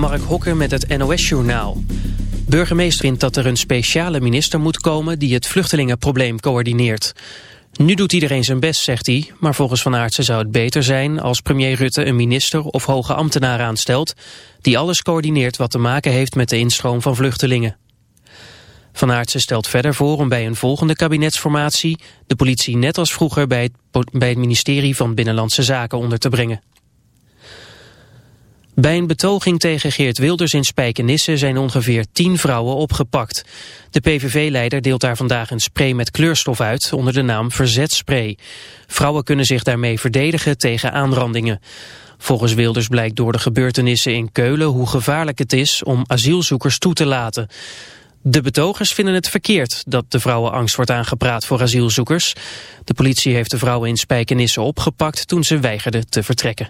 Mark Hokker met het NOS-journaal. Burgemeester vindt dat er een speciale minister moet komen... die het vluchtelingenprobleem coördineert. Nu doet iedereen zijn best, zegt hij. Maar volgens Van Aartsen zou het beter zijn... als premier Rutte een minister of hoge ambtenaar aanstelt... die alles coördineert wat te maken heeft met de instroom van vluchtelingen. Van Aartsen stelt verder voor om bij een volgende kabinetsformatie... de politie net als vroeger bij het, bij het ministerie van Binnenlandse Zaken onder te brengen. Bij een betoging tegen Geert Wilders in Spijkenisse zijn ongeveer tien vrouwen opgepakt. De PVV-leider deelt daar vandaag een spray met kleurstof uit onder de naam Verzetspray. Vrouwen kunnen zich daarmee verdedigen tegen aanrandingen. Volgens Wilders blijkt door de gebeurtenissen in Keulen hoe gevaarlijk het is om asielzoekers toe te laten. De betogers vinden het verkeerd dat de vrouwen angst wordt aangepraat voor asielzoekers. De politie heeft de vrouwen in Spijkenisse opgepakt toen ze weigerden te vertrekken.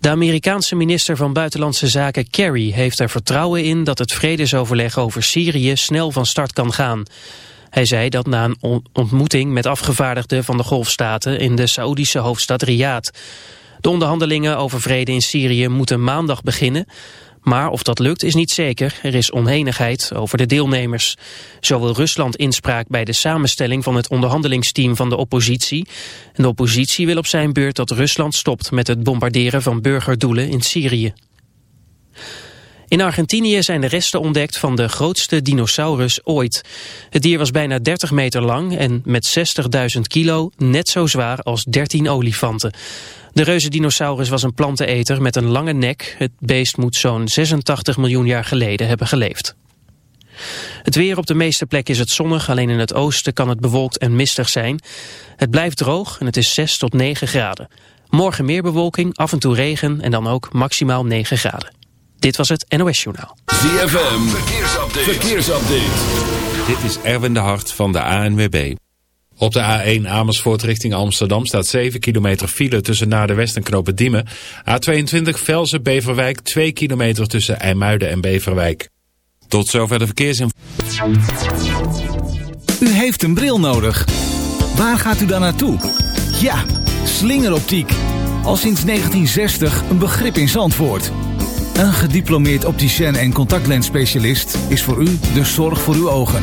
De Amerikaanse minister van Buitenlandse Zaken Kerry heeft er vertrouwen in dat het vredesoverleg over Syrië snel van start kan gaan. Hij zei dat na een ontmoeting met afgevaardigden van de golfstaten in de Saoedische hoofdstad Riyadh. De onderhandelingen over vrede in Syrië moeten maandag beginnen. Maar of dat lukt is niet zeker. Er is onhenigheid over de deelnemers. Zo wil Rusland inspraak bij de samenstelling van het onderhandelingsteam van de oppositie. En de oppositie wil op zijn beurt dat Rusland stopt met het bombarderen van burgerdoelen in Syrië. In Argentinië zijn de resten ontdekt van de grootste dinosaurus ooit. Het dier was bijna 30 meter lang en met 60.000 kilo net zo zwaar als 13 olifanten. De reuzendinosaurus was een planteneter met een lange nek. Het beest moet zo'n 86 miljoen jaar geleden hebben geleefd. Het weer op de meeste plekken is het zonnig, alleen in het oosten kan het bewolkt en mistig zijn. Het blijft droog en het is 6 tot 9 graden. Morgen meer bewolking, af en toe regen en dan ook maximaal 9 graden. Dit was het NOS Journaal. ZFM, verkeersupdate. verkeersupdate. Dit is Erwin de Hart van de ANWB. Op de A1 Amersfoort richting Amsterdam staat 7 kilometer file tussen Naar de West en Knopen Diemen. A22 Velsen Beverwijk 2 kilometer tussen IJmuiden en Beverwijk. Tot zover de verkeersinformatie. U heeft een bril nodig. Waar gaat u dan naartoe? Ja, slingeroptiek. Al sinds 1960 een begrip in Zandvoort. Een gediplomeerd opticien en contactlensspecialist is voor u de zorg voor uw ogen.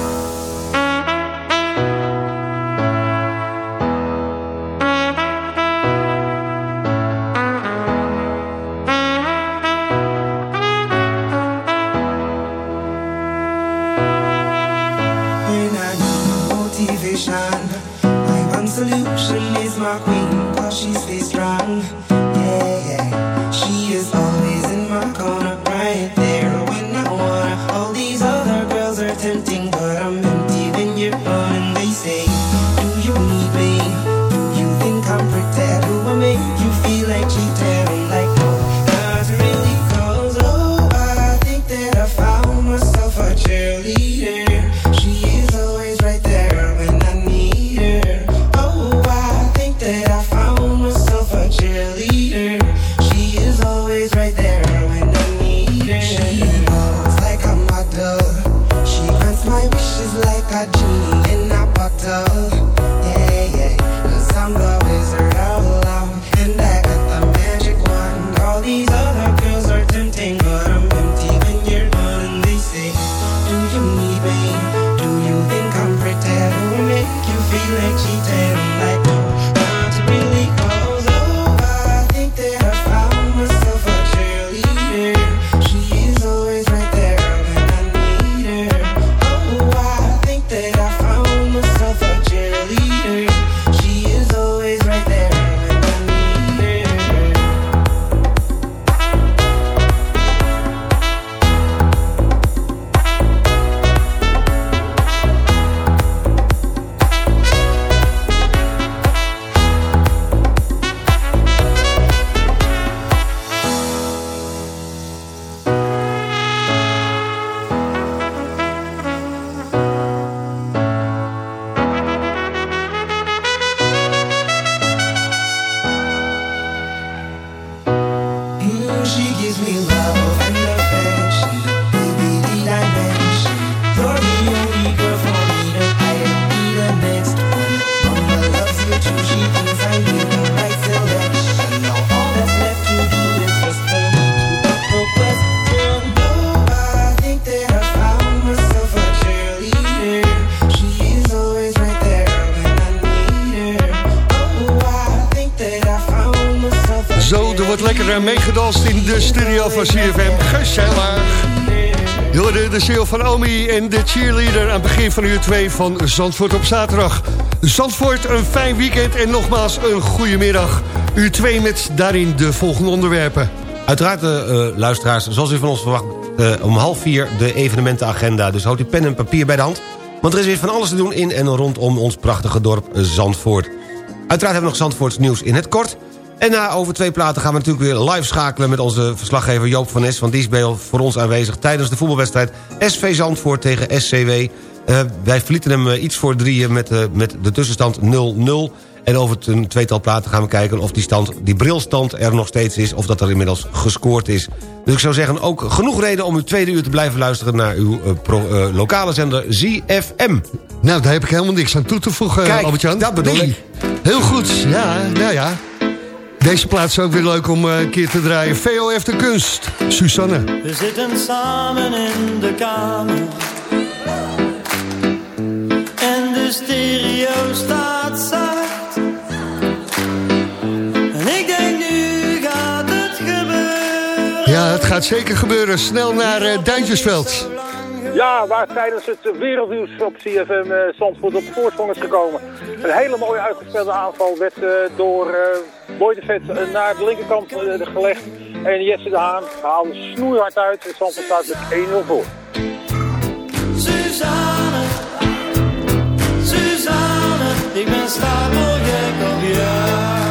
Van uur 2 van Zandvoort op zaterdag. Zandvoort, een fijn weekend en nogmaals een goede middag. Uur 2 met daarin de volgende onderwerpen. Uiteraard, uh, luisteraars, zoals u van ons verwacht... Uh, om half vier de evenementenagenda. Dus houd uw pen en papier bij de hand. Want er is weer van alles te doen in en rondom ons prachtige dorp Zandvoort. Uiteraard hebben we nog Zandvoorts nieuws in het kort... En na over twee platen gaan we natuurlijk weer live schakelen... met onze verslaggever Joop van Nes van Diesbeel voor ons aanwezig... tijdens de voetbalwedstrijd SV Zandvoort tegen SCW. Uh, wij verlieten hem uh, iets voor drieën met, uh, met de tussenstand 0-0... En over een tweetal platen gaan we kijken of die, stand, die brilstand er nog steeds is... of dat er inmiddels gescoord is. Dus ik zou zeggen, ook genoeg reden om uw tweede uur te blijven luisteren... naar uw uh, pro, uh, lokale zender ZFM. Nou, daar heb ik helemaal niks aan toe te voegen, Kijk, Albert-Jan. dat bedoel Nee. ik. Heel goed, ja, nou ja. Deze plaats is ook weer leuk om uh, een keer te draaien. VOF de kunst, Susanne. We zitten samen in de kamer. De stereo staat zacht. En ik denk nu gaat het gebeuren. Ja, het gaat zeker gebeuren. Snel naar uh, Duintjesveld. Ja, waar tijdens het wereldnieuws op CFM uh, Zandvoort op voorsprong is gekomen. Een hele mooie uitgespeelde aanval werd uh, door uh, Boy de Vet naar de linkerkant gelegd. En Jesse de Haan haalde snoeihard uit. En Zandvoort staat met 1-0 voor. Suzanne, ik ben stapelgek op jou.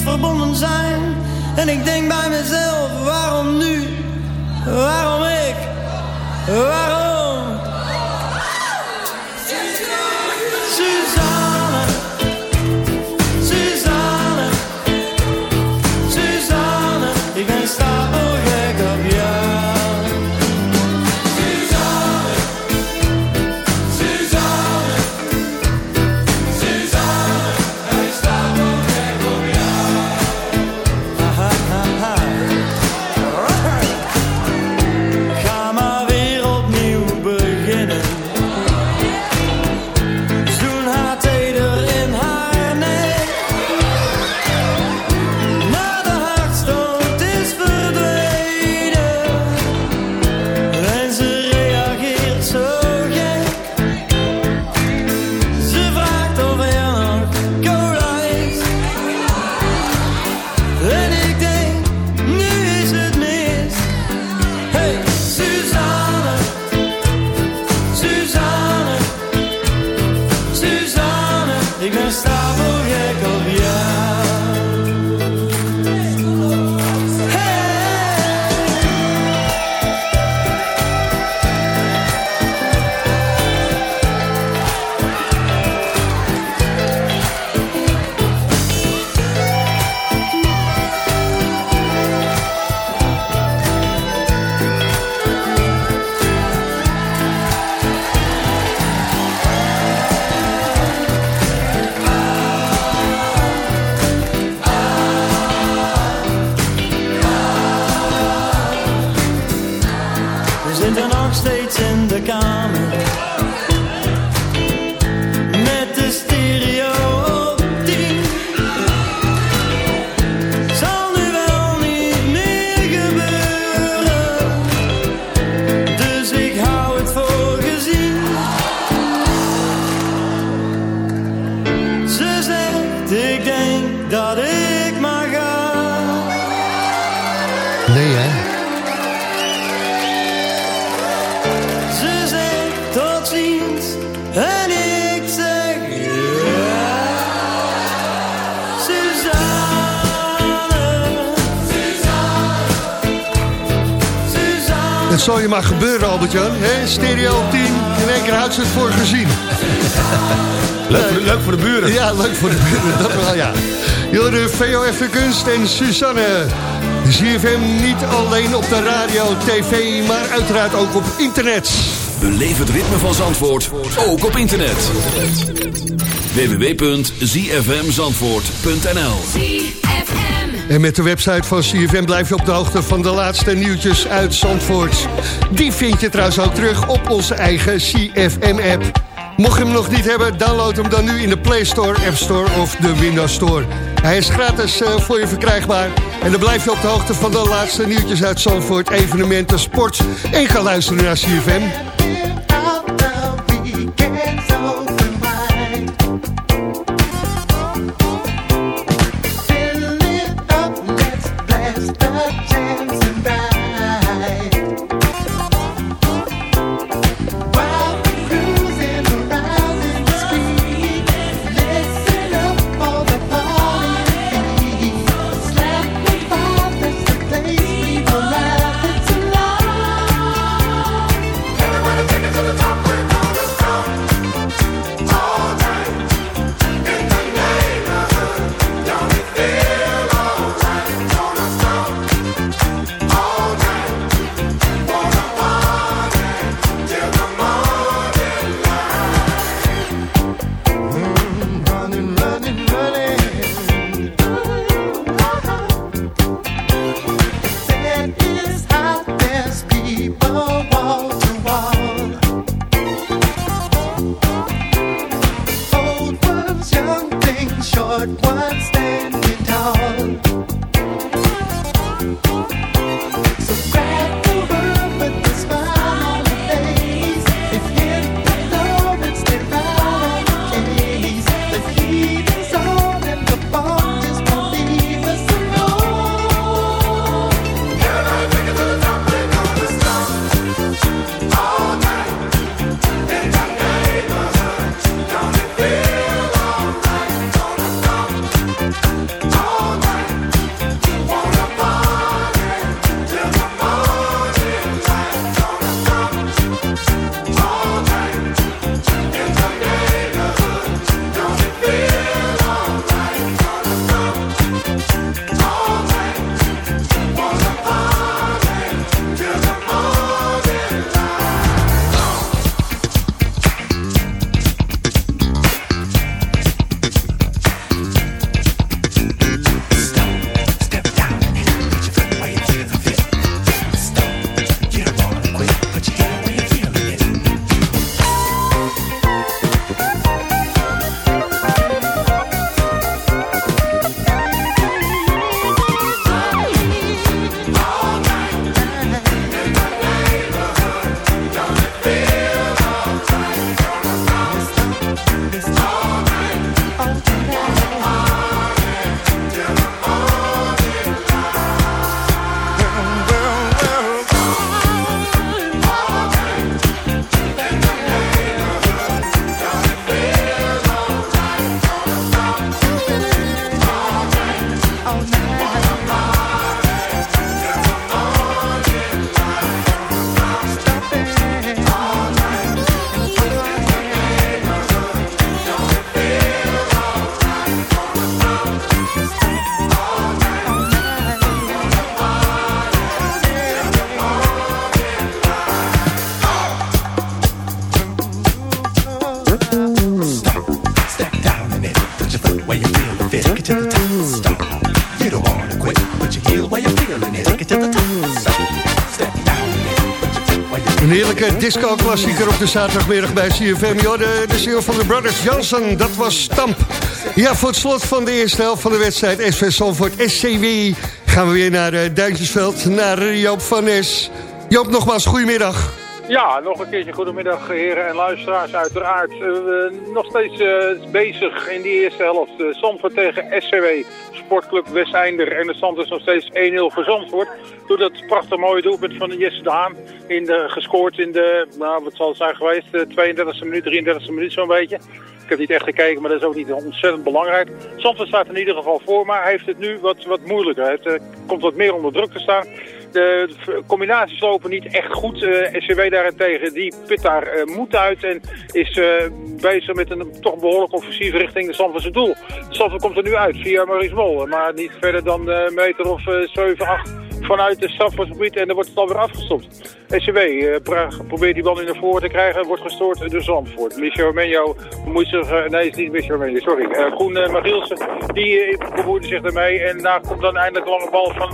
Verbonden zijn. En ik denk bij mezelf, waarom nu? Waarom ik? Waarom? Steeds zal je maar gebeuren, Albert-Jan. Stereo op 10, in één keer houdt ze het voor gezien. Leuk, voor de, leuk voor de buren. Ja, leuk voor de buren, dat wel, ja. Jullie VOF Kunst en Suzanne. ZFM niet alleen op de radio, tv, maar uiteraard ook op internet. Beleef het ritme van Zandvoort, ook op internet. www.zfmzandvoort.nl En met de website van CFM blijf je op de hoogte van de laatste nieuwtjes uit Zandvoort. Die vind je trouwens ook terug op onze eigen CFM-app. Mocht je hem nog niet hebben, download hem dan nu in de Play Store, App Store of de Windows Store. Hij is gratis uh, voor je verkrijgbaar. En dan blijf je op de hoogte van de laatste nieuwtjes uit Zandvoort, evenementen, sport. En ga luisteren naar CFM. Disco-klassieker op de zaterdagmiddag bij CFM. De, de CEO van de Brothers Johnson, dat was Stamp. Ja, voor het slot van de eerste helft van de wedstrijd SV Salford SCW... gaan we weer naar uh, Duintjesveld, naar Joop van Nes. Joop, nogmaals, goedemiddag. Ja, nog een keertje goedemiddag heren en luisteraars uiteraard. Uh, nog steeds uh, bezig in die eerste helft. Uh, tegen SCW, Sportclub Westeinder. En de stand is nog steeds 1-0 voor Zandvoort. Door dat prachtig mooie doelpunt van Jesse Daan. In de, gescoord in de, nou wat zal het zijn geweest, 32e minuut, 33e minuut zo'n beetje. Ik heb niet echt gekeken, maar dat is ook niet ontzettend belangrijk. Zandvoort staat in ieder geval voor, maar heeft het nu wat, wat moeilijker. Het komt wat meer onder druk te staan. De v- combinaties lopen niet echt goed. Eh, SCW daarentegen, die put daar eh, moed uit en is eh, bezig met een toch behoorlijk offensief richting de Zandvoortse doel. Zandvoort komt er nu uit via Maurice Mol, maar niet verder dan eh, een meter of eh, 7, 8 vanuit het Zandvoortsgebied en dan wordt het alweer afgestopt. SCW eh, probeert die bal nu naar voren te krijgen, wordt gestoord door Zandvoort. Michel Menjo bemoeit zich, eh, nee is niet Michel Menjo, sorry. Eh Groen Magielsen, die bemoeide zich ermee en daar komt dan eindelijk een lange bal van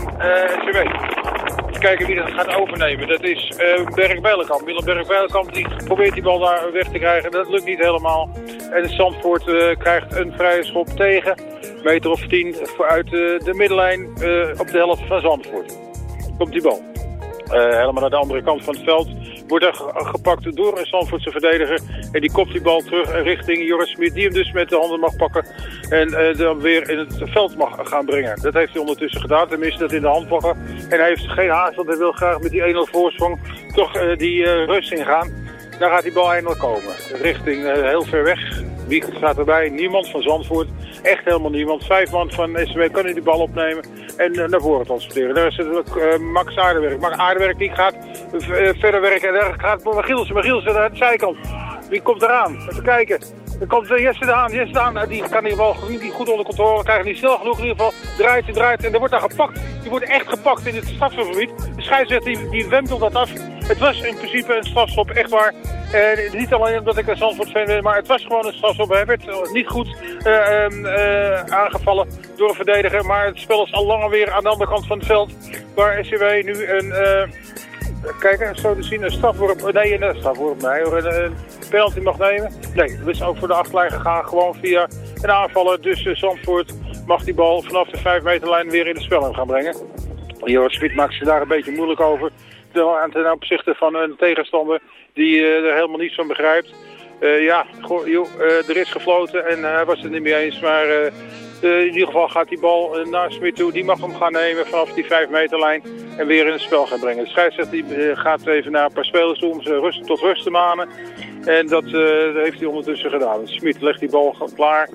SCW. Kijken wie dat gaat overnemen. Dat is eh Berg Bijlenkamp. Willem Berg Bijlenkamp die probeert die bal daar weg te krijgen. Dat lukt niet helemaal. En Zandvoort eh, krijgt een vrije schop tegen. Meter of tien uit eh, de middenlijn op de helft van Zandvoort. Komt die bal. Eh, helemaal naar de andere kant van het veld. Wordt er ge- gepakt door een Zandvoortse verdediger. En die kopt die bal terug richting Joris Smit. Die hem dus met de handen mag pakken. En eh, dan weer in het veld mag gaan brengen. Dat heeft hij ondertussen gedaan. Tenminste dat in de hand pakken. En hij heeft geen haast. Want hij wil graag met die 1-0 voorsprong toch eh, die rust ingaan. Dan gaat die bal eindelijk komen. Richting heel ver weg. Wie staat erbij? Niemand van Zandvoort. Echt helemaal niemand. Vijf man van SW kan nu die bal opnemen en eh, naar voren transporteren. Daar is het eh, Max Aardewerk. Max Aardewerk die gaat eh, verder werken. En daar gaat Magielsen. Magielsen naar de zijkant. Wie komt eraan? Even kijken. Er komt Jesse de Haan. Jesse de Haan, nou, die kan die bal niet goed onder controle krijgen. Niet snel genoeg in ieder geval. Draait en draait. En er wordt daar gepakt. Die wordt echt gepakt in het strafschopgebied. De scheidsrechter die, die dat af. Het was in principe een strafschop, echt waar. Niet alleen omdat ik een Zandvoort fan ben, maar het was gewoon een strafschop. Hij werd eh, niet goed eh, ehm, eh, aangevallen door een verdediger. Maar het spel is al langer weer aan de andere kant van het veld. Waar SCW nu een... Kijk, zo te zien, een strafworp, nee, een strafworp, nee, een, een penalty mag nemen. Nee, dat is ook voor de achterlijn gegaan, gewoon via een aanvaller. Dus eh, Zandvoort mag die bal vanaf de 5 meterlijn weer in het spel gaan brengen. Joris Smit maakt zich daar een beetje moeilijk over. Ten opzichte van een tegenstander die eh, er helemaal niets van begrijpt. Eh, ja, goh, er is gefloten en hij was het niet mee eens. Maar in ieder geval gaat die bal eh, naar Smit toe. Die mag hem gaan nemen vanaf die 5 meterlijn en weer in het spel gaan brengen. De scheidsrechter die, eh, gaat even naar een paar spelers toe om ze rust, tot rust te manen. En dat eh, heeft hij ondertussen gedaan. Smit legt die bal klaar.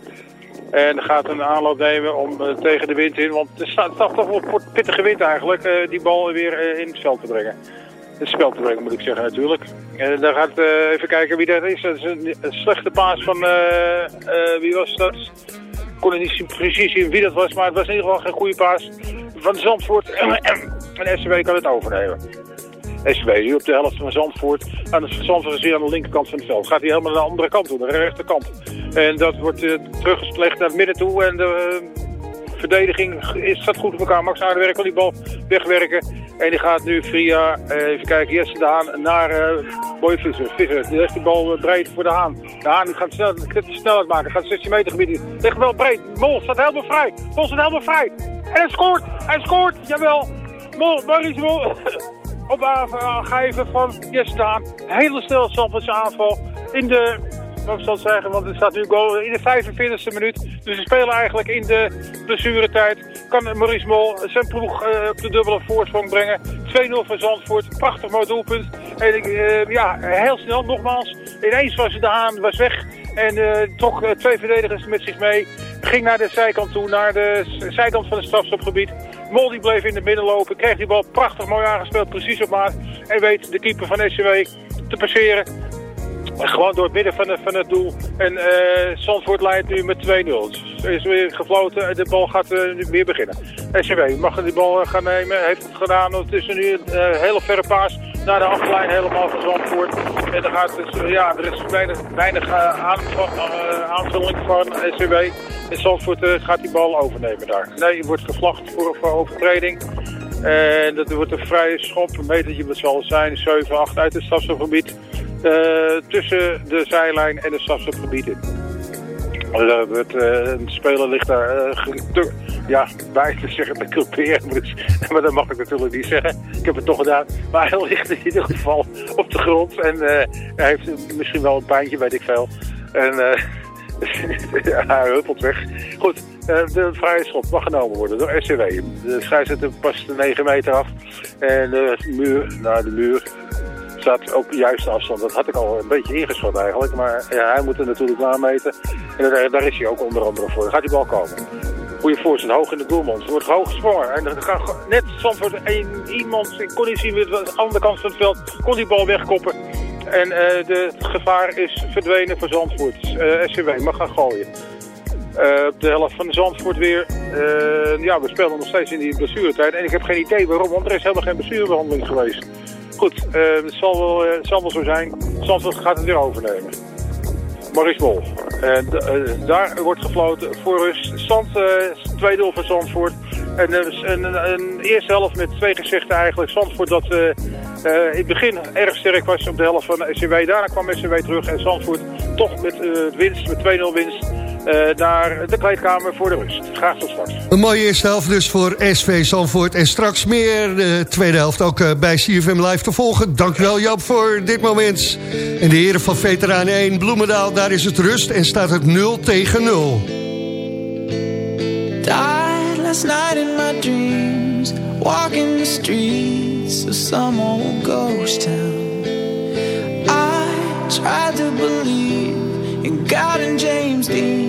En gaat een aanloop nemen om eh, tegen de wind in. Want er staat toch wel pittige wind eigenlijk. eh, die bal weer eh, in het spel te brengen. Het spel te brengen moet ik zeggen natuurlijk. En dan gaat eh, even kijken wie dat is. Dat is een, een slechte paas van... eh, eh, wie was dat? Ik kon niet zien- precies zien wie dat was. Maar het was in ieder geval geen goede paas van Zandvoort. en SCW kan het overnemen. SCW nu op de helft van Zandvoort. Aan de Zandvoort is aan de linkerkant van het veld. Gaat hij helemaal naar de andere kant toe, naar de rechterkant. En dat wordt teruggeslecht naar het midden toe. En de eh, verdediging staat goed op elkaar. Max Aardewerk wil die bal wegwerken. En die gaat nu via, eh, even kijken, Jesse de naar uh, Boy Visser. Visser, legt die bal eh, breed voor de Haan. De Haan gaat snel, gaat snelheid maken, gaat 16 meter gebied in. Ligt wel breed. Mol staat helemaal vrij. Mol staat helemaal vrij. En hij scoort, hij scoort, jawel. Mol, Maurice Mol. op aangeven van Jesse de. Hele snel Zandvoortse aanval in de, wat zal ik zeggen, want het staat nu goal in de 45e minuut. Dus ze spelen eigenlijk in de blessuretijd. Kan Maurice Mol zijn ploeg eh, op de dubbele voorsprong brengen. 2-0 voor Zandvoort, prachtig mooi doelpunt. En ik, eh, ja, heel snel nogmaals. Ineens was de Haan was weg. En toch eh, twee verdedigers met zich mee. Ging naar de zijkant toe, naar de zijkant van het strafstopgebied. Mol die bleef in de midden lopen, kreeg die bal prachtig mooi aangespeeld, precies op maat. En weet de keeper van SCW te passeren. Gewoon door het midden van, het- van het doel. En eh Zandvoort leidt nu met 2-0. Er is weer gefloten en de bal gaat eh, nu weer beginnen. SCW mag die bal eh, gaan nemen. Heeft het gedaan. Ondertussen nu een eh, hele verre paas naar de achterlijn helemaal van Zandvoort. En gaat eh, ja, er is weinig, eh, eh, aanvulling van SCW. En Zandvoort eh, gaat die bal overnemen daar. Nee, het wordt gevlacht voor overtreding. En dat wordt een vrije schop, een metertje wat zal zijn, 7, 8 uit het stadsgebied. tussen de zijlijn en het stadsgebied in. Er wordt, eh, een speler ligt daar, eh, ja, bij te zeggen te ik- maar dat mag ik natuurlijk niet zeggen. Ik heb het toch gedaan. Maar hij ligt in ieder geval op de grond en eh, hij heeft misschien wel een pijntje, weet ik veel. En eh, hij huppelt weg. Goed, eh, de vrije schop mag genomen worden door SCW. De scheidsrechter past de 9 meter af. En de muur, nou de muur staat op de juiste afstand. Dat had ik al een beetje ingeschat eigenlijk. Maar ja, hij moet er natuurlijk nameten. En daar, is hij ook onder andere voor. Gaat die bal komen. Goede voorzet, hoog in de doelmond. Er wordt hoog gesprongen. En dan gaat net Zandvoort een, iemand, ik kon niet zien aan de andere kant van het veld, kon die bal wegkoppen. En eh, de, het gevaar is verdwenen voor Zandvoort. Uh, SCW mag gaan gooien. Uh, op de helft van de Zandvoort weer. Ja, we spelen nog steeds in die blessuretijd. En ik heb geen idee waarom, want er is helemaal geen blessurebehandeling geweest. Goed, het, zal wel, het zal wel zo zijn. Zandvoort gaat het weer overnemen. Maurice Bol. daar wordt gefloten voor rust. Stand 2-0 voor Zandvoort. En een, een, eerste helft met twee gezichten eigenlijk. Zandvoort dat in het begin erg sterk was op de helft van SCW. Daarna kwam SCW terug en Zandvoort toch met winst, met 2-0 winst uh, naar de kleedkamer voor de rust. Graag tot straks. Een mooie eerste helft dus voor SV Zandvoort. En straks meer de tweede helft ook uh, bij CFM Live te volgen. Dankjewel Joop voor dit moment. En de heren van Veteranen 1 Bloemendaal, daar is het rust en staat het 0 tegen 0. Died last night in my dreams Walking the streets of some old ghost town I tried to believe in God and James Dean,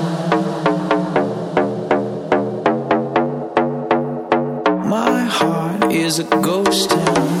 Is a ghost town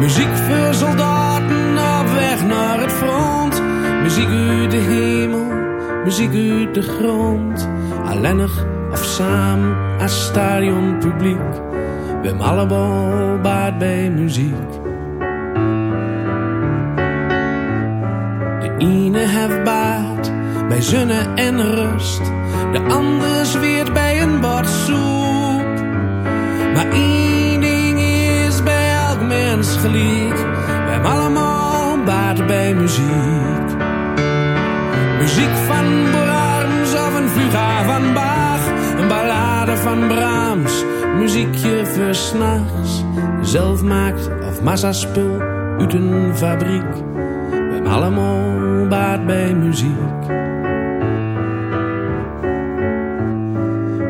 Muziek voor soldaten op weg naar het front. Muziek uit de heen muziek uit de grond. Alleenig of samen als stadionpubliek. We hebben allemaal bij muziek. De ene heeft baat bij zonne en rust. De ander zweert bij een bord soep. Maar gelijk. We hebben allemaal baat bij muziek. Muziek van Brahms of een fuga van Bach. Een ballade van Brahms. Muziekje voor s'nachts. Zelf maakt of massaspul uit een fabriek. We hebben allemaal baat bij muziek.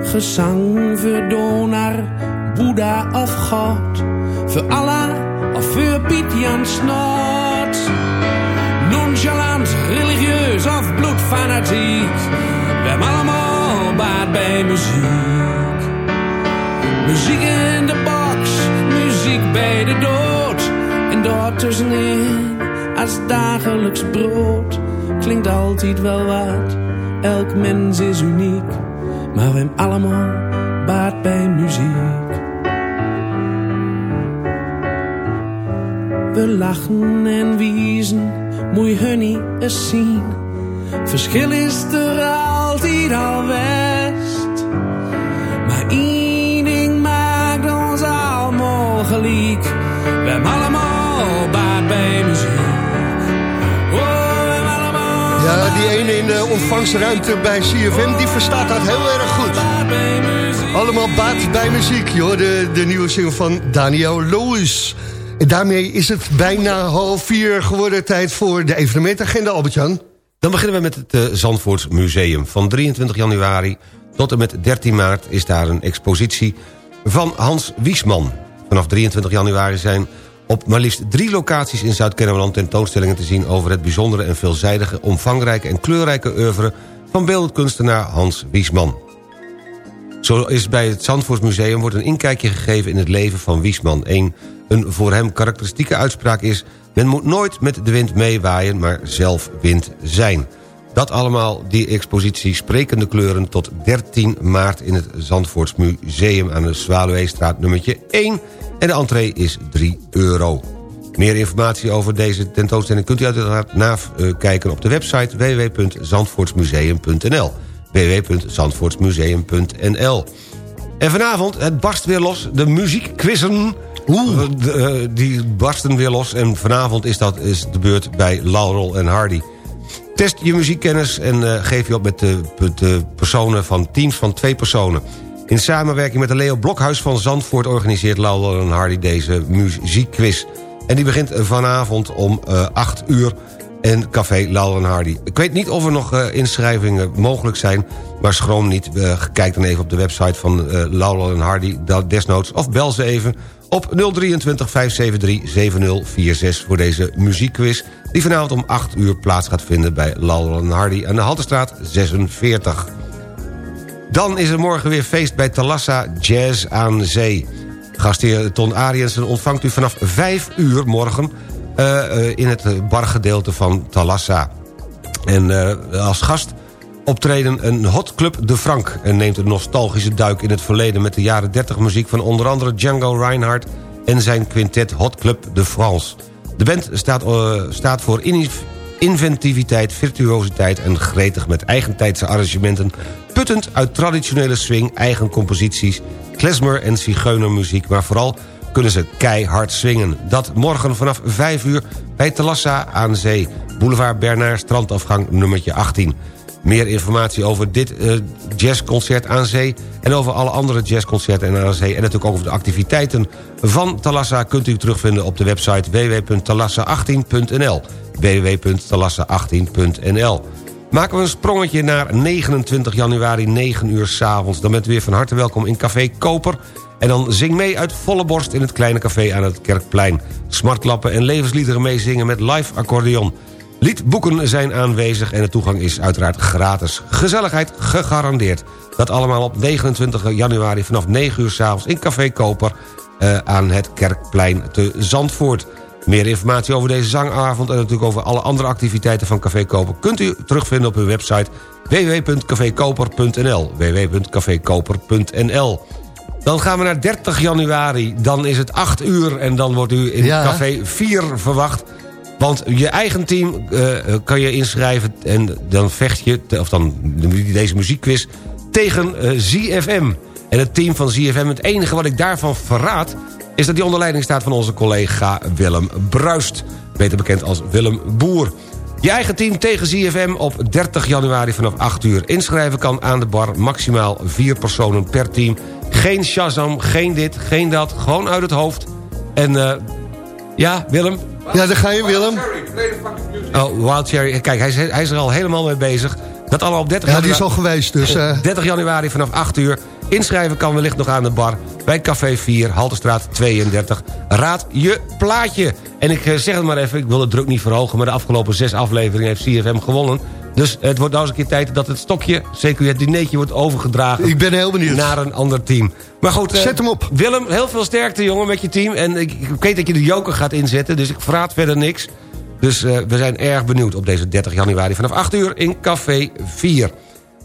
Gezang voor Donar, Boeddha of God. Voor Allah voor Piet Snot. Nonchalant, religieus of bloedfanatiek. We hebben allemaal baat bij muziek. Muziek in de box, muziek bij de dood. En daartussenin, als dagelijks brood. Klinkt altijd wel wat, elk mens is uniek. Maar we hebben allemaal baat bij muziek. We lachen en wiezen, moei honey eens zien. Verschil is er altijd al best. Maar één ding maakt ons allemaal gelijk. We hebben allemaal baat bij muziek. Ja, die ene in de ontvangstruimte bij CFM, die verstaat dat heel erg goed. Allemaal baat bij muziek, joh. De, de nieuwe single van Daniel Loos. Daarmee is het bijna half vier geworden tijd voor de evenementagenda, Albert-Jan. Dan beginnen we met het uh, Zandvoorts Museum. Van 23 januari tot en met 13 maart is daar een expositie van Hans Wiesman. Vanaf 23 januari zijn op maar liefst drie locaties in Zuid-Kennemerland tentoonstellingen te zien... over het bijzondere en veelzijdige, omvangrijke en kleurrijke oeuvre... van beeldend kunstenaar Hans Wiesman. Zo is bij het Zandvoortsmuseum wordt een inkijkje gegeven in het leven van Wiesman. Een, een voor hem karakteristieke uitspraak is... men moet nooit met de wind meewaaien, maar zelf wind zijn. Dat allemaal, die expositie Sprekende Kleuren... tot 13 maart in het Zandvoortsmuseum aan de Zwaluweestraat nummertje 1... en de entree is 3 euro. Meer informatie over deze tentoonstelling kunt u uiteraard nakijken op de website www.zandvoortsmuseum.nl www.zandvoortsmuseum.nl En vanavond, het barst weer los, de muziekquizzen... Oeh. Uh, die barsten weer los en vanavond is, dat, is de beurt bij Laurel en Hardy. Test je muziekkennis en uh, geef je op met de, personen van teams van twee personen. In samenwerking met de Leo Blokhuis van Zandvoort... organiseert Laurel en Hardy deze muziekquiz. En die begint vanavond om uh, 8 uur en Café Laurel en Hardy. Ik weet niet of er nog inschrijvingen mogelijk zijn... maar schroom niet. Uh, kijk dan even op de website van uh, Laurel en Hardy desnoods... of bel ze even op 023 573 7046 voor deze muziekquiz... die vanavond om 8 uur plaats gaat vinden bij Laurel en Hardy... aan de Haltestraat 46. Dan is er morgen weer feest bij Talassa Jazz aan Zee. Gastheer Ton Ariensen ontvangt u vanaf 5 uur morgen uh, in het bargedeelte van Talassa. En als gast optreden een Hot Club de Frank... en neemt een nostalgische duik in het verleden... met de jaren 30 muziek van onder andere Django Reinhardt... en zijn quintet Hot Club de France. De band staat, uh, staat voor inventiviteit, virtuositeit... en gretig met eigentijdse arrangementen... puttend uit traditionele swing, eigen composities... klezmer en zigeunermuziek... maar vooral kunnen ze keihard swingen. Dat morgen vanaf 5 uur bij Telassa aan Zee. Boulevard Bernard, strandafgang nummertje 18. Meer informatie over dit uh, jazzconcert aan zee... en over alle andere jazzconcerten aan zee... en natuurlijk ook over de activiteiten van Talassa... kunt u terugvinden op de website www.talassa18.nl www.talassa18.nl Maken we een sprongetje naar 29 januari, 9 uur s'avonds. Dan bent u weer van harte welkom in Café Koper... En dan zing mee uit volle borst in het kleine café aan het Kerkplein. Smartlappen en levensliederen meezingen met live accordeon. Liedboeken zijn aanwezig en de toegang is uiteraard gratis. Gezelligheid gegarandeerd. Dat allemaal op 29 januari vanaf 9 uur s'avonds in Café Koper... Uh, aan het Kerkplein te Zandvoort. Meer informatie over deze zangavond en natuurlijk over alle andere activiteiten van Café Koper... kunt u terugvinden op hun website www.cafekoper.nl www.cafekoper.nl Dan gaan we naar 30 januari. Dan is het 8 uur en dan wordt u in Ja. Café 4 verwacht. Want je eigen team eh, kan je inschrijven en dan vecht je... of dan deze muziekquiz tegen eh, ZFM. En het team van ZFM, het enige wat ik daarvan verraad... is dat die onder leiding staat van onze collega Willem Bruist. Beter bekend als Willem Boer. Je eigen team tegen ZFM op 30 januari vanaf 8 uur. Inschrijven kan aan de bar maximaal vier personen per team. Geen Shazam, geen dit, geen dat. Gewoon uit het hoofd. En eh, ja, Willem? Ja, daar ga je, Willem. Oh, Wild Cherry. Kijk, hij is, hij is er al helemaal mee bezig. Dat allemaal op 30 Ja, die is januari- al geweest, dus... eh, 30 januari vanaf 8 uur. Inschrijven kan wellicht nog aan de bar bij Café 4, Halterstraat 32. Raad je plaatje. En ik eh, zeg het maar even, ik wil de druk niet verhogen... maar de afgelopen zes afleveringen heeft CFM gewonnen. Dus het wordt nou eens een keer tijd dat het stokje... zeker het dineetje wordt overgedragen... Ik ben heel benieuwd. Naar een ander team. Maar goed, eh, Zet hem op. Willem, heel veel sterkte jongen met je team. En ik, ik weet dat je de joker gaat inzetten, dus ik verraad verder niks. Dus eh, we zijn erg benieuwd op deze 30 januari vanaf 8 uur in Café 4.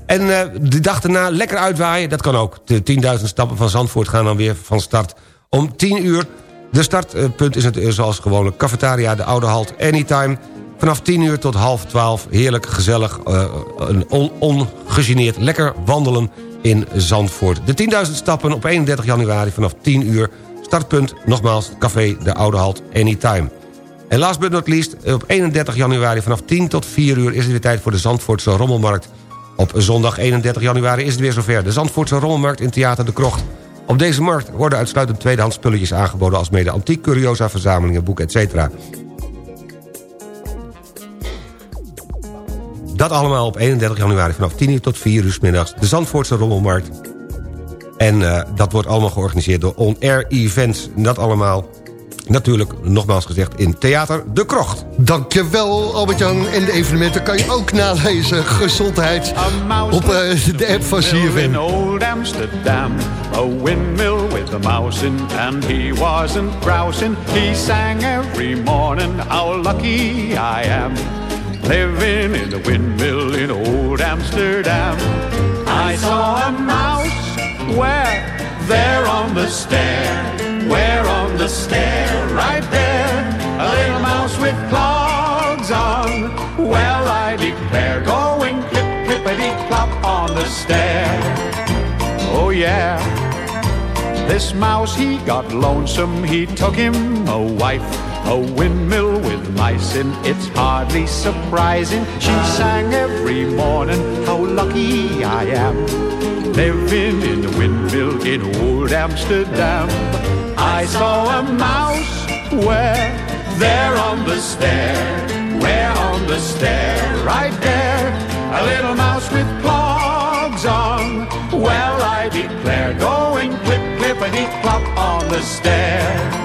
En eh, de dag daarna lekker uitwaaien, dat kan ook. De 10.000 stappen van Zandvoort gaan dan weer van start om 10 uur. De startpunt is het eh, zoals gewoonlijk cafetaria, de Oude Halt, Anytime. Vanaf 10 uur tot half 12, heerlijk, gezellig, on, ongegeneerd lekker wandelen in Zandvoort. De 10.000 stappen op 31 januari vanaf 10 uur. Startpunt, nogmaals, café de Oude Halt, Anytime. En last but not least, op 31 januari vanaf 10 tot 4 uur... is het weer tijd voor de Zandvoortse Rommelmarkt. Op zondag 31 januari is het weer zover. De Zandvoortse Rommelmarkt in Theater de Krocht. Op deze markt worden uitsluitend tweedehands spulletjes aangeboden... als mede antiek, curiosa, verzamelingen, boeken, etc. Dat allemaal op 31 januari vanaf 10 uur tot 4 uur 's middags. De Zandvoortse Rommelmarkt. En eh, dat wordt allemaal georganiseerd door On Air Events. Dat allemaal natuurlijk, nogmaals gezegd, in Theater De Krocht. Dankjewel, Albert-Jan. En de evenementen kan je ook nalezen. Gezondheid op eh, de app van CFM. old Amsterdam, a windmill with a mouse in, and he wasn't grousing. He sang every morning, how lucky I am, living in the windmill in old Amsterdam. I saw a mouse where there on the stair, where on the stair, right there, a little mouse with clogs on. Well, I declare, going clip clippity clop on the stair. Oh yeah. This mouse, he got lonesome, he took him a wife. A windmill with mice in, it's hardly surprising. She sang every morning, how lucky I am. Living in a windmill in old Amsterdam. I saw a mouse where, there on the stair, where on the stair, right there, a little mouse with clogs on. Well, I declare, going clip, clippity clop on the stair.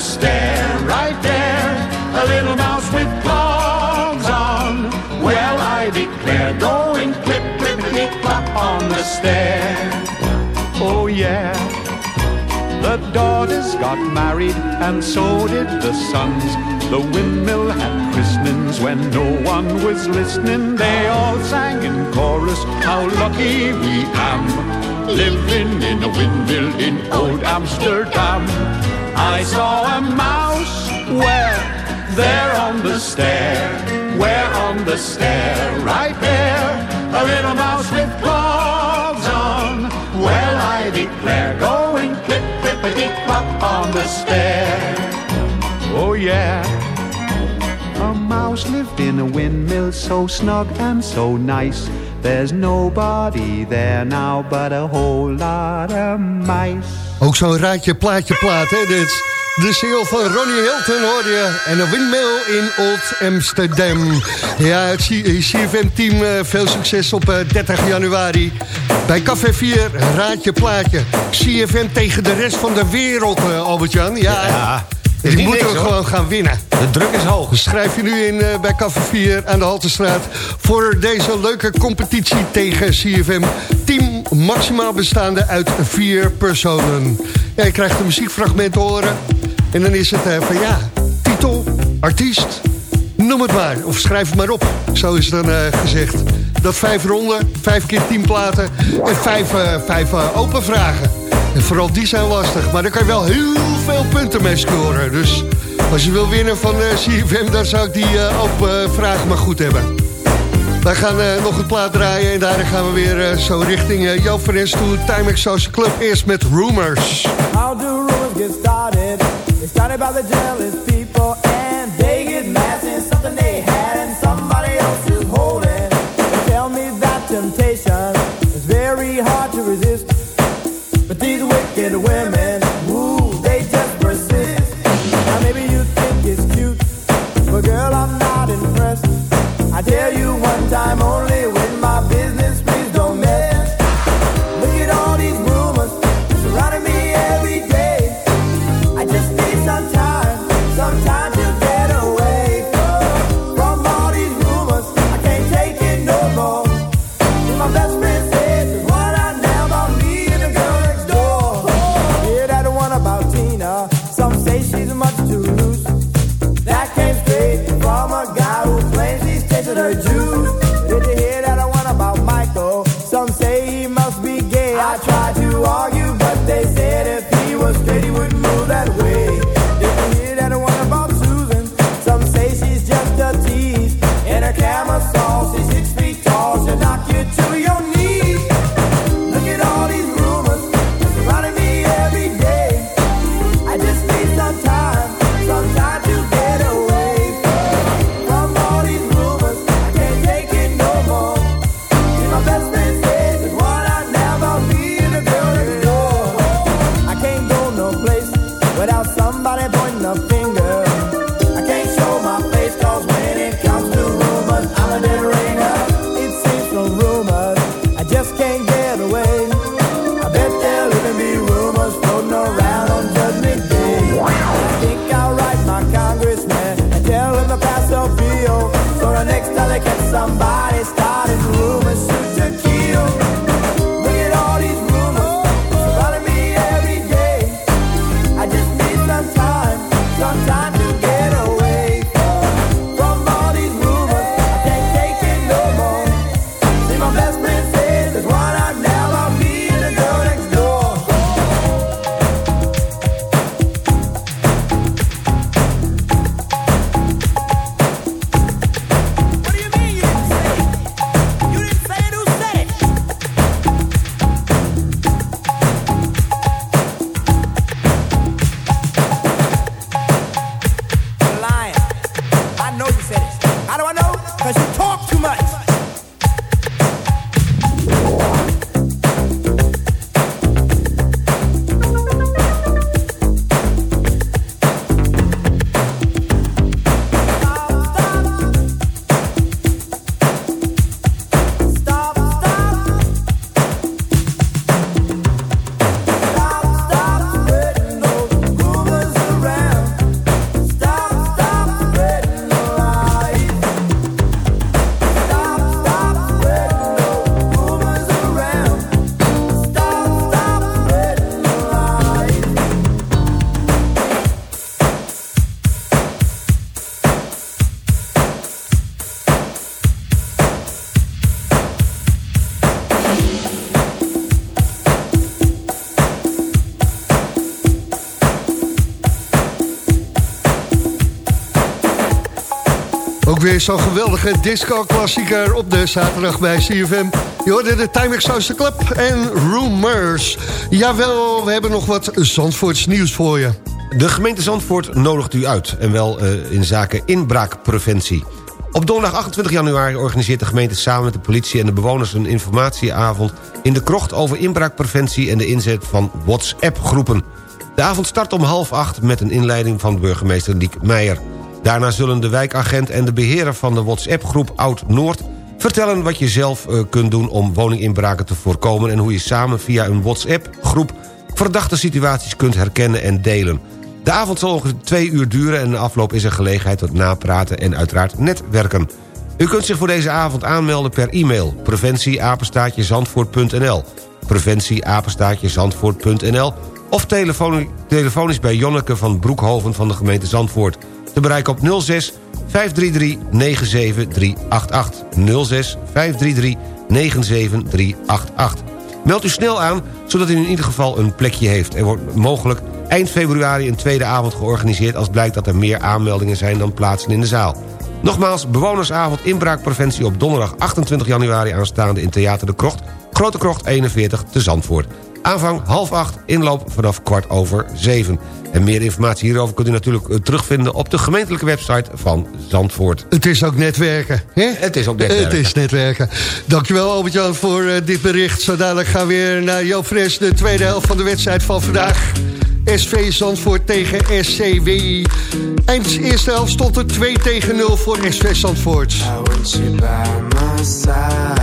stair, right there, a little mouse with clogs on. Well, I declare, going clip, clippity clop on the stair. Oh, yeah. The daughters got married and so did the sons. The windmill had christenings when no one was listening. They all sang in chorus, how lucky we am. Living in a windmill in old Amsterdam. I saw a mouse where, there on the stair, where on the stair, right there, a little mouse with clogs on. Well, I declare, going clip, clippity clop on the stair. Oh, yeah. A mouse lived in a windmill so snug and so nice. There's nobody there now but a whole lot of mice. Ook zo'n raadje plaatje plaat, hè? Dit De single van Ronnie Hilton hoor je. En een windmill in Old Amsterdam. Ja, het CFM-team, eh, veel succes op 30 januari. Bij Café 4, Raadje Plaatje. CFM tegen de rest van de wereld, Albert-Jan. ja. ja. Die moeten we gewoon gaan winnen. De druk is hoog. Schrijf je nu in bij Café 4 aan de Haltestraat... voor deze leuke competitie tegen CFM. Team maximaal bestaande uit vier personen. Ja, je krijgt een muziekfragment te horen. En dan is het uh, van ja, titel, artiest, noem het maar. Of schrijf het maar op, zo is dan uh, gezegd. Dat vijf ronden, vijf keer tien platen en vijf, uh, vijf open vragen. En vooral die zijn lastig, maar daar kan je wel heel veel punten mee scoren. Dus als je wil winnen van CFM, dan zou ik die open vragen maar goed hebben. Wij gaan uh, nog een plaat draaien en daarna gaan we weer uh, zo richting uh, Joop van Es toe. Time Social Club eerst met Rumors. How do rumors get started? Started by the jealous people Ook weer zo'n geweldige disco-klassieker op de zaterdag bij CFM. Je hoorde de Time Exhaustion Club en Rumors. Jawel, we hebben nog wat Zandvoorts nieuws voor je. De gemeente Zandvoort nodigt u uit. En wel uh, in zaken inbraakpreventie. Op donderdag 28 januari organiseert de gemeente samen met de politie en de bewoners een informatieavond in de krocht over inbraakpreventie en de inzet van WhatsApp-groepen. De avond start om half acht met een inleiding van burgemeester Liek Meijer. Daarna zullen de wijkagent en de beheerder van de WhatsApp-groep Oud-Noord... vertellen wat je zelf uh, kunt doen om woninginbraken te voorkomen... en hoe je samen via een WhatsApp-groep verdachte situaties kunt herkennen en delen. De avond zal ongeveer twee uur duren en de afloop is een gelegenheid tot napraten en uiteraard netwerken. U kunt zich voor deze avond aanmelden per e-mail preventieapenstaatjezandvoort.nl preventieapenstaatjezandvoort.nl of telefonisch bij Jonneke van Broekhoven van de gemeente Zandvoort. Te bereiken op 06 533 97388. 06 533 97388. Meld u snel aan, zodat u in ieder geval een plekje heeft. Er wordt mogelijk eind februari een tweede avond georganiseerd... als blijkt dat er meer aanmeldingen zijn dan plaatsen in de zaal. Nogmaals, bewonersavond inbraakpreventie op donderdag 28 januari aanstaande in Theater de Krocht... Grote Krocht 41 te Zandvoort. Aanvang half acht, inloop vanaf kwart over zeven. En meer informatie hierover kunt u natuurlijk eh, terugvinden... op de gemeentelijke website van Zandvoort. Het is ook netwerken, hè? Het is ook netwerken. Het is netwerken. Dankjewel Albert-Jan voor uh, dit bericht. Zo dadelijk gaan we weer naar Joop Fres... de tweede helft van de wedstrijd van vandaag. SV Zandvoort tegen SCW. Eind eerste helft stond er 2 tegen 0 voor SV Zandvoort. I want you by my side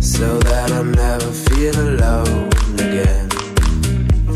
So that never feel alone again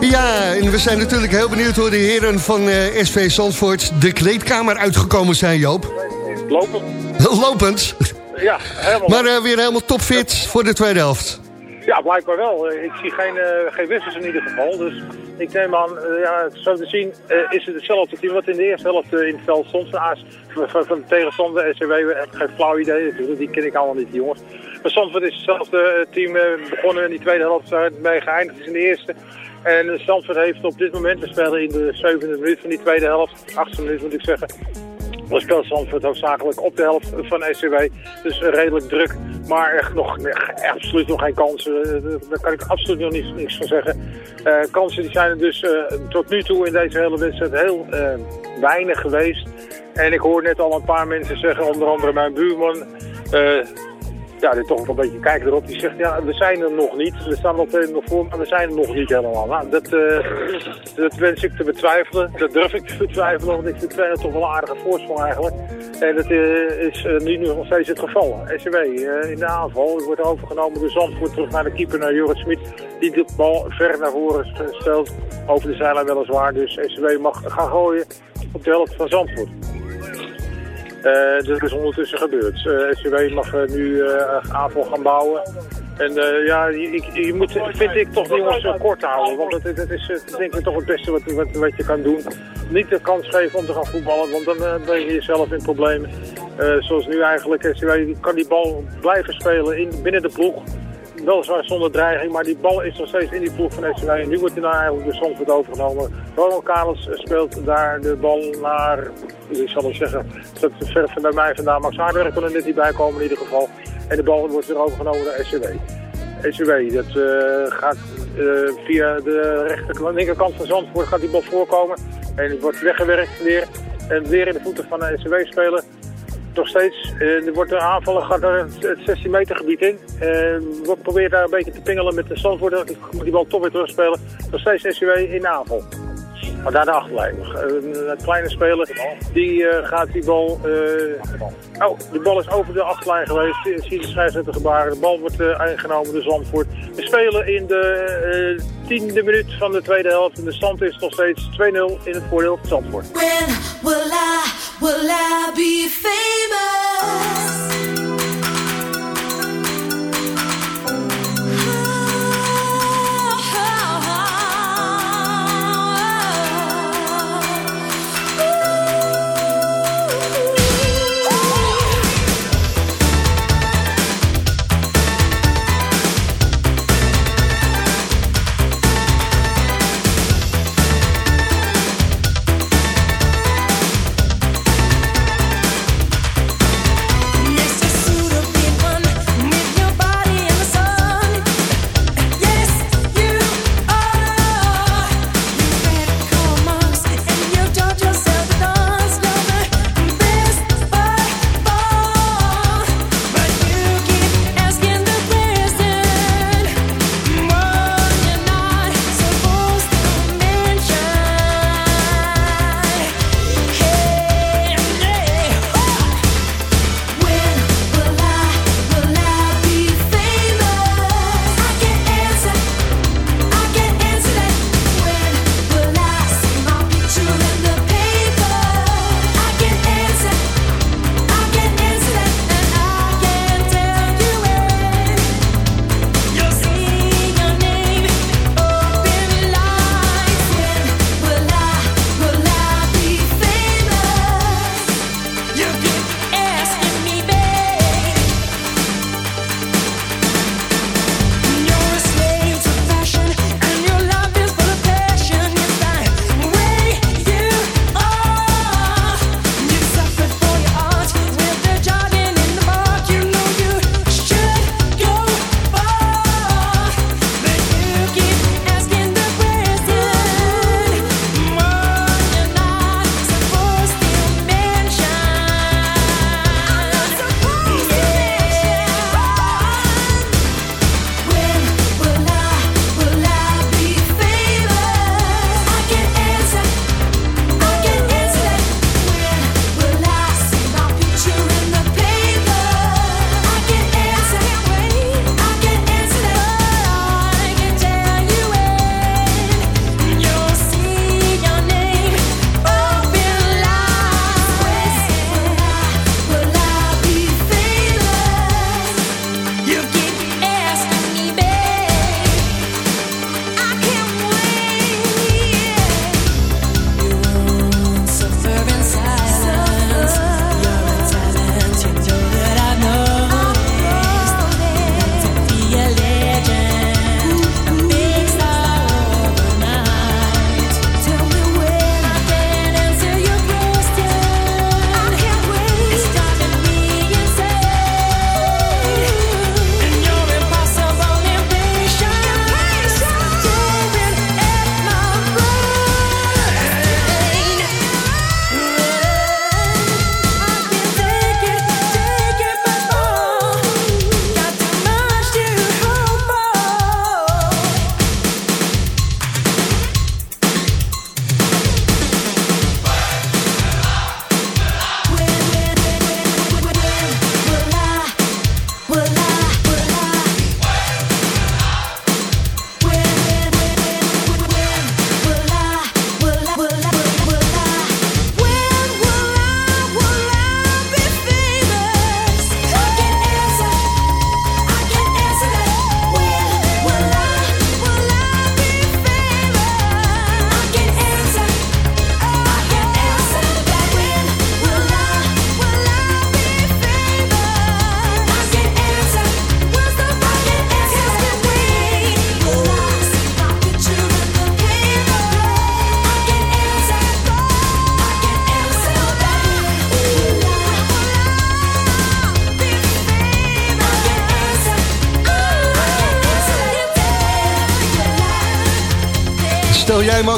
Ja, en we zijn natuurlijk heel benieuwd hoe de heren van eh, SV Zandvoort de kleedkamer uitgekomen zijn, Joop. Lopen. Lopend. Ja, helemaal. Maar eh, weer helemaal topfit voor de tweede helft. Ja, blijkbaar wel. Eh, Ik zie geen, geen wissels in ieder geval. Dus ik neem aan, ja, zo te zien, is het hetzelfde team wat in de eerste helft in het veld stond. Van, van, van, de tegenstander, SCW, geen flauw idee. Die ken ik allemaal niet, die jongens. Zandvoort is hetzelfde eh, team eh, begonnen in die tweede helft, waar het mee geëindigd is in de eerste. En Zandvoort heeft op dit moment, we spelen in de zevende minuut van die tweede helft, achtste minuut moet ik zeggen. Dan speelt Zandvoort hoofdzakelijk op de helft van SCW. Dus redelijk druk, maar echt nog, echt absoluut nog geen kansen. Eh, Daar kan ik absoluut nog niets, niks van zeggen. Kansen die zijn er dus tot nu toe in deze hele wedstrijd heel weinig geweest. En ik hoor net al een paar mensen zeggen, onder andere mijn buurman... ja, die toch wel een beetje kijken erop. Die zegt, ja, we zijn er nog niet. We staan nog nog voor, maar we zijn er nog niet helemaal. Nou, dat, eh, dat wens ik te betwijfelen. Dat durf ik te betwijfelen, want ik vind twee toch wel een aardige voorsprong eigenlijk. En dat eh, is eh, nu nog steeds het geval. SCW in de aanval wordt overgenomen door Zandvoort terug naar de keeper, naar Jorrit Smit. Die de bal ver naar voren stelt, over de zijlijn weliswaar. Dus SCW mag gaan gooien op de helft van Zandvoort. Eh, dat is ondertussen gebeurd. Eh SCW mag eh, nu aanval gaan bouwen. En ja, je, je moet, vind ik toch die jongens kort houden. Want dat, is denk ik toch het beste wat, wat, je kan doen. Niet de kans geven om te gaan voetballen, want dan breng je jezelf in problemen. Zoals nu eigenlijk, SCW kan die bal blijven spelen in, binnen de ploeg. Weliswaar zonder dreiging, maar die bal is nog steeds in die ploeg van SCW. En nu wordt hij nou eigenlijk de Zandvoort overgenomen. Ronald Karels speelt daar de bal naar, ik zal het zeggen, dat ver van bij mij vandaan. Max Aardenberg kon er net niet bij komen in ieder geval. En de bal wordt weer overgenomen door SCW. SCW, dat eh, gaat eh, via de linkerkant van Zandvoort gaat die bal voorkomen. En het wordt weggewerkt weer. En weer in de voeten van de SCW spelen nog steeds. Eh, er wordt een aanvaller gaat er het het 16 meter gebied in. Eh wordt probeert daar een beetje te pingelen met de Zandvoort. Ik moet die bal toch weer terugspelen. Nog steeds SCW in aanval. Maar de achterlijn. Eh, Een kleine speler die eh, gaat die bal... eh, oh, de bal is over de achterlijn geweest. Ziet de scheidsrechter gebaren. De bal wordt eh, ingenomen door Zandvoort. We spelen in de tiende minuut van de tweede helft. En de stand is nog steeds 2-0 in het voordeel van Zandvoort.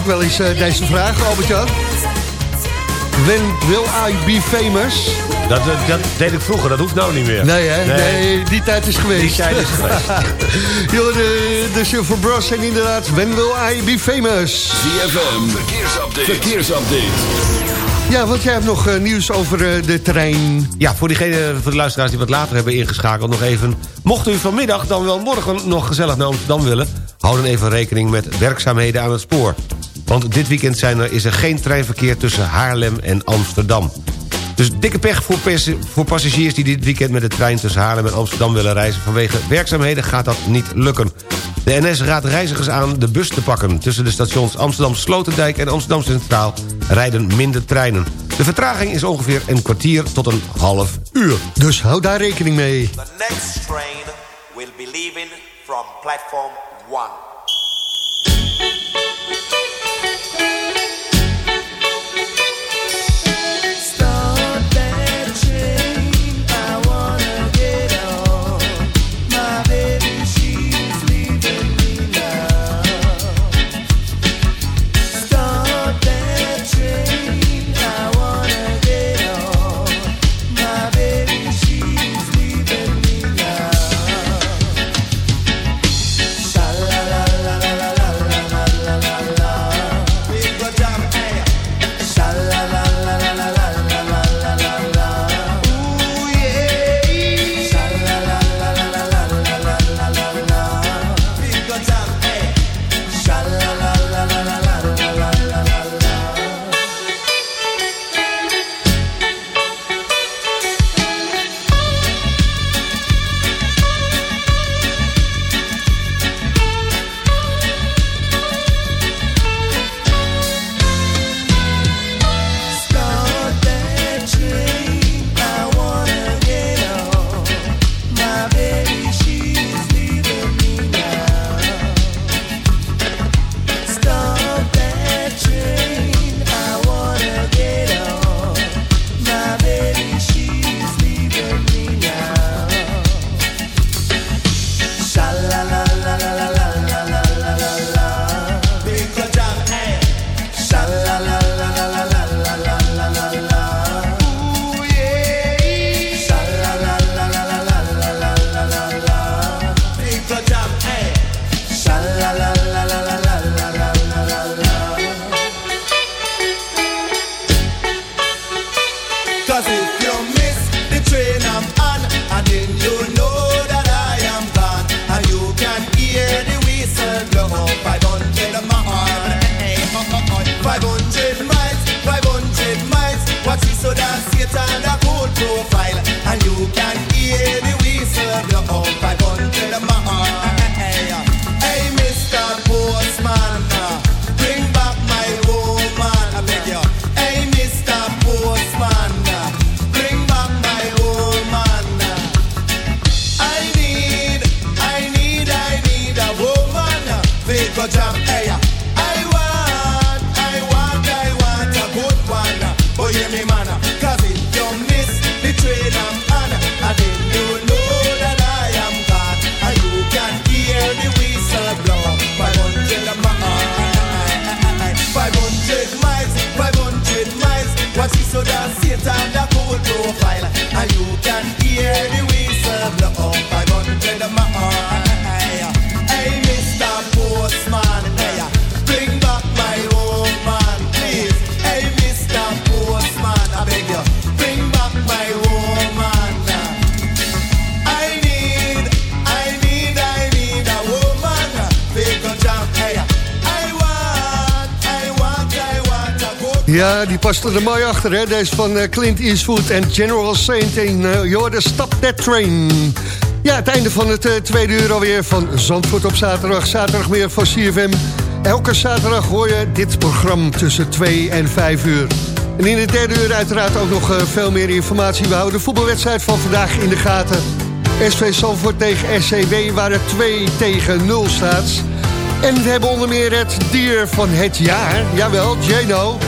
Ook wel eens eh, deze vraag, Albert-Jan? When will I be famous? Dat, dat, dat deed ik vroeger, dat hoeft nou niet meer. Nee, hè? Nee, die tijd is geweest. Die tijd is geweest. Jullie, de, de Silver Bros en inderdaad, when will I be famous? ZFM, verkeersupdate. verkeersupdate. Ja, want jij hebt nog eh, nieuws over eh, de terrein. Ja, voor, diegene, voor de luisteraars die wat later hebben ingeschakeld nog even... mocht u vanmiddag dan wel morgen nog gezellig naar Amsterdam willen... hou dan even rekening met werkzaamheden aan het spoor. Want dit weekend zijn er, is er geen treinverkeer tussen Haarlem en Amsterdam. Dus dikke pech voor, voor passagiers die dit weekend met de trein tussen Haarlem en Amsterdam willen reizen. Vanwege werkzaamheden gaat dat niet lukken. De NS raadt reizigers aan de bus te pakken. Tussen de stations Amsterdam Sloterdijk en Amsterdam Centraal rijden minder treinen. De vertraging is ongeveer een kwartier tot een half uur. Dus hou daar rekening mee. The next train will be leaving from platform 1. Er mooi achter, hè? Deze van eh, Clint Eastwood en General Saint in Jorden Stop That Train. Ja, het einde van het eh, tweede uur alweer van Zandvoort op zaterdag. Zaterdag meer van CFM. Elke zaterdag hoor je dit programma tussen 2 en 5 uur. En in het derde uur uiteraard ook nog eh, veel meer informatie. We houden de voetbalwedstrijd van vandaag in de gaten. SV Zandvoort tegen SCW waar het 2 tegen 0 staat. En we hebben onder meer het dier van het jaar. Jawel, Jano.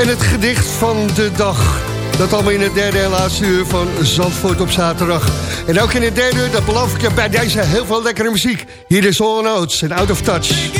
En het gedicht van de dag. Dat allemaal in het derde en laatste uur van Zandvoort op zaterdag. En ook in het derde uur, dat beloof ik je bij deze heel veel lekkere muziek. Hier is All Notes en Out of Touch.